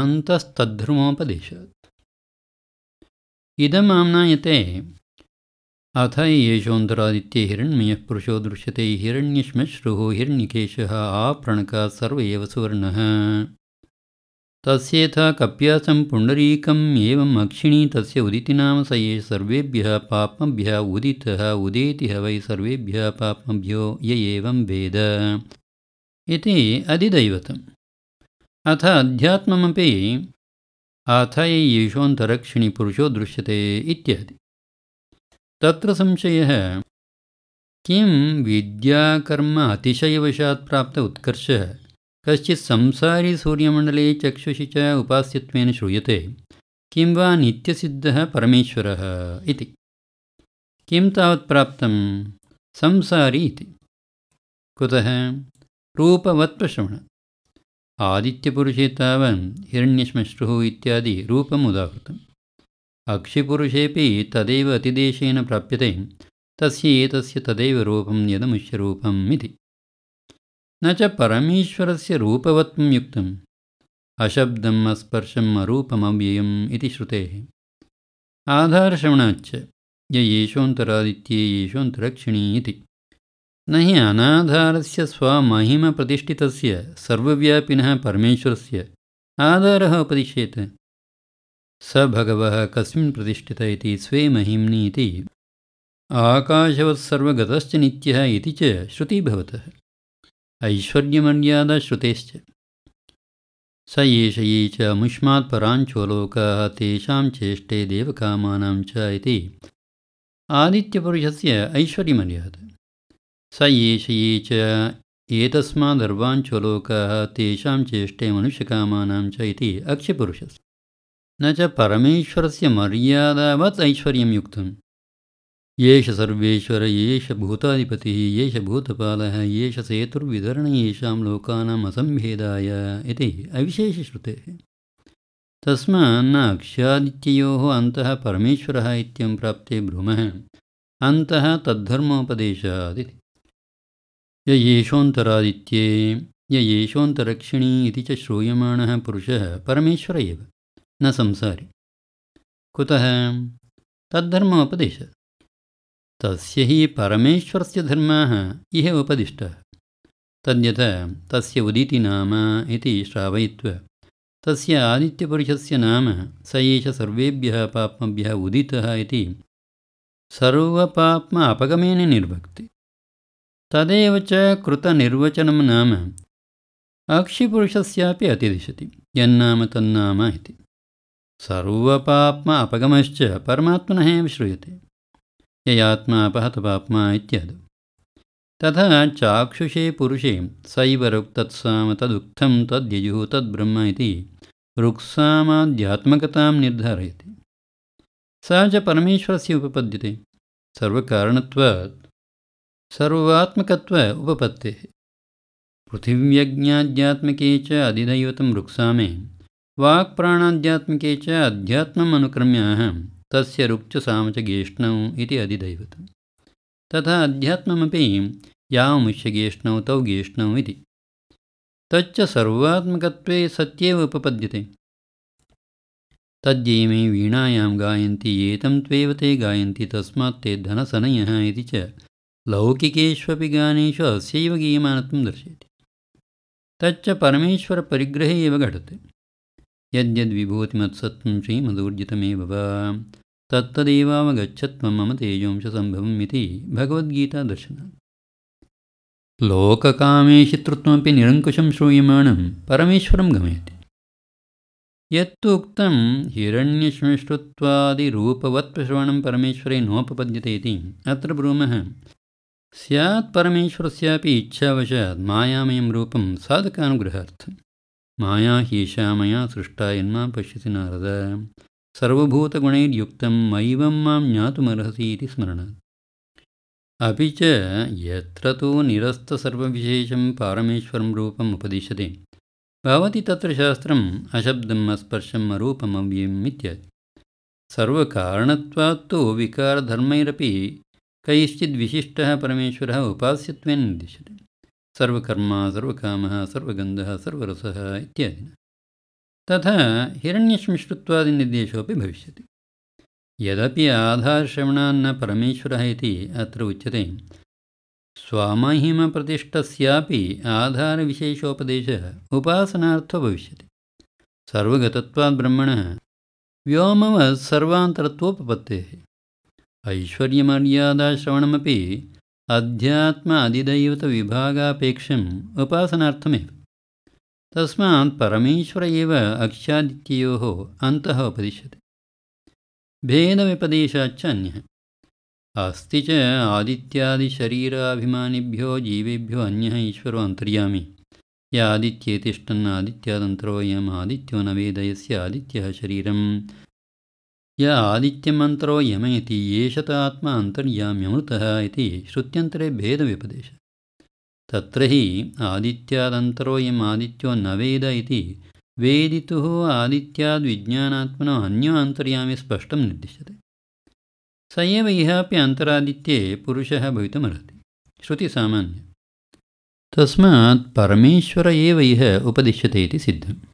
अन्तस्तद्धर्मोपदेशात् इदमाम्नायते अथ एषोऽन्तरादित्ये हिरण्मयः पुरुषो दृश्यते हिरण्यश्मश्रुः हिरण्यकेशः आपणकात् सर्व एव सुवर्णः। तस्येथा कप्यासं पुण्डरीकम् एवम् अक्षिणी तस्य उदितिनाम स ये सर्वेभ्यः पाप्मभ्यः उदितः उदेतिः वै सर्वेभ्यः पाप्मभ्यो य एवं वेद। इति अधिदैवतम् अथ अध्यात्ममपि अथ येषोऽन्तरक्षिणि पुरुषो दृश्यते इत्यादि तत्र संशयः किं विद्याकर्म अतिशयवशात् प्राप्त उत्कर्षः कश्चित् संसारी सूर्यमण्डले चक्षुषि च उपास्यत्वेन श्रूयते किं वा नित्यसिद्धः परमेश्वरः इति। किं तावत् प्राप्तं? संसारी इति। कुतः? रूपवत्प्रश्रवणात् आदित्यपुरुषे तावन् हिरण्यश्मश्रुः इत्यादि रूपम् उदाहृतम् अक्षिपुरुषेपि तदेव अतिदेशेन प्राप्यते तस्य एतस्य तदेव रूपं यदमुष्यरूपम् इति। न च परमेश्वरस्य रूपवत्वं युक्तम् अशब्दम् अस्पर्शम् अरूपमव्ययम् इति श्रुतेः। आधारश्रवणाच्च य येषोऽन्तरादित्ये येषोऽन्तरक्षिणी इति न हि अनाधारस्य स्वमहिमप्रतिष्ठितस्य सर्वव्यापिनः परमेश्वरस्य आधारः उपदिश्येत्। स भगवः कस्मिन् प्रतिष्ठित इति स्वे महिम्नि इति आकाशवत्सर्वगतश्च नित्यः इति च श्रुतिभवतः ऐश्वर्यमर्यादाश्रुतेश्च स एष ये च मुष्मात् पराञ्चोलोकाः तेषां चेष्टे देवकामानां च इति। आदित्यपुरुषस्य ऐश्वर्यमर्यादा स एष ये च एतस्मादर्वाञ्चोलोकाः तेषां चेष्टे मनुष्यकामानां च इति अक्षिपुरुषस्य। न च परमेश्वरस्य मर्यादावत् ऐश्वर्यं युक्तम्। येष सर्वेश्वर येष भूताधिपतिः येष भूतपालः येष सेतुर्विधरण येषां लोकानाम् असम्भेदाय इति अविशेषश्रुतेः। तस्मान्न अक्ष्यादित्ययोः अन्तः परमेश्वरः इत्यं प्राप्ते भ्रुमः। अन्तः तद्धर्मोपदेशादिति य येषोऽन्तरादित्ये य येषोऽन्तरक्षिणी इति च श्रूयमाणः पुरुषः परमेश्वर एव। न संसारि। कुतः? तद्धर्मोपदेशात् तस्य हि परमेश्वरस्य धर्माः इह उपदिष्टः। तद्यथा तस्य उदितिनाम इति श्रावयित्वा। तस्य आदित्यपुरुषस्य नाम स एष सर्वेभ्यः पाप्मभ्यः उदितः इति सर्वपाप्म अपगमेन निर्भक्ति तदेव च कृतनिर्वचनं नाम। अक्षिपुरुषस्यापि अतिदिशति। यन्नाम तन्नाम इति। सर्वपाप्म अपगमश्च परमात्मनः एव श्रूयते। ययात्मा अपहतपाप्मा इत्यादि। तथा चाक्षुषे पुरुषे सैव रुक्तत्साम तदुक्तं तद्यजुः तद्ब्रह्म इति रुक्सामाध्यात्मकतां निर्धारयति। सा च परमेश्वरस्य उपपद्यते। सर्वकारणत्वात् सर्वात्मकत्व उपपत्तेः। पृथिव्यज्ञाध्यात्मिके च अधिदैवतं रुक्सामे। वाक्प्राणाध्यात्मिके च अध्यात्मम् अनुक्रम्य तस्य रुक्चसाम च गेष्णौ इति अधिदैवतं तथा अध्यात्ममपि यावमुष्यगेष्णौ तौ गेष्णौ इति। तच्च सर्वात्मकत्वे सत्येव उपपद्यते। तद्येमे वीणायां गायन्ति एतं त्वेव ते गायन्ति तस्मात् ते धनसनयः इति च लौकिकेष्वपि गानेषु अस्यैव गीयमानत्वं दर्शयति। तच्च परमेश्वरपरिग्रहे एव घटते। यद्यद्विभूतिमत्सत्त्वं श्रीमदूर्जितमेव वा तत्तदेवावगच्छत्वं मम तेजोंशसम्भवम् इति भगवद्गीतादर्शनात् लोककामेशितृत्वमपि निरङ्कुशं श्रूयमाणं परमेश्वरं गमयति। यत्तु उक्तं हिरण्यश्मश्रुत्वादिरूपवत्प्रश्रवणं परमेश्वरे नोपपद्यते इति अत्र ब्रूमः स्यात् परमेश्वरस्यापि इच्छावशात् मायामयं रूपं साधकानुग्रहार्थं। माया ह्येषा मया सृष्टा यन्मां पश्यति नारद। सर्वभूतगुणैर्युक्तं मैवं मां ज्ञातुमर्हसि इति स्मरणात्। अपि च यत्र तु निरस्तसर्वविशेषं पारमेश्वरं रूपम् उपदिश्यते भवति तत्र शास्त्रम् अशब्दम् अस्पर्शम् अरूपम् अव्ययम् इत्यादि। सर्वकारणत्वात् तु विकारधर्मैरपि कैश्चिद्विशिष्टः परमेश्वरः उपास्यत्वेन निर्दिश्यते सर्वकर्मा सर्वकामः सर्वगन्धः सर्वरसः इत्यादिना तथा हिरण्यश्मिश्रुत्वादिनिर्देशोऽपि भविष्यति। यदपि आधारश्रवणान्न परमेश्वरः इति अत्र उच्यते स्वामहिमप्रतिष्ठस्यापि आधारविशेषोपदेशः उपासनार्थो भविष्यति। सर्वगतत्वात् ब्रह्मणः व्योमवत् सर्वान्तरत्वोपपत्तेः ऐश्वर्यमर्यादाश्रवणमपि अध्यात्म अधिदैवतविभागापेक्षम् उपासनार्थमेव। तस्मात् परमेश्वर एव अक्षादित्ययोः अन्तः उपदिश्यते। भेदव्यपदेशाच्च अन्यः अस्ति च आदित्यादिशरीराभिमानिभ्यो जीवेभ्यो अन्यः ईश्वरो अन्तर्यामि। य आदित्ये तिष्ठन् आदित्यादन्तरोऽयम् आदित्यो न वेदयस्य आदित्यः शरीरम् य आदित्यमन्तरो यमयति एष आत्मा अन्तर्याम्यमृतः इति श्रुत्यन्तरे भेदव्यपदेशः तत्र हि आदित्यादन्तरोऽयम् आदित्यो न वेद इति वेदितुः आदित्याद्विज्ञानात्मनो अन्यो अन्तर्यामि स्पष्टं निर्दिश्यते। स एव इहापि अन्तरादित्ये पुरुषः भवितुमर्हति। श्रुतिसामान्यम् तस्मात् परमेश्वर एव इह उपदिश्यते इति सिद्धम्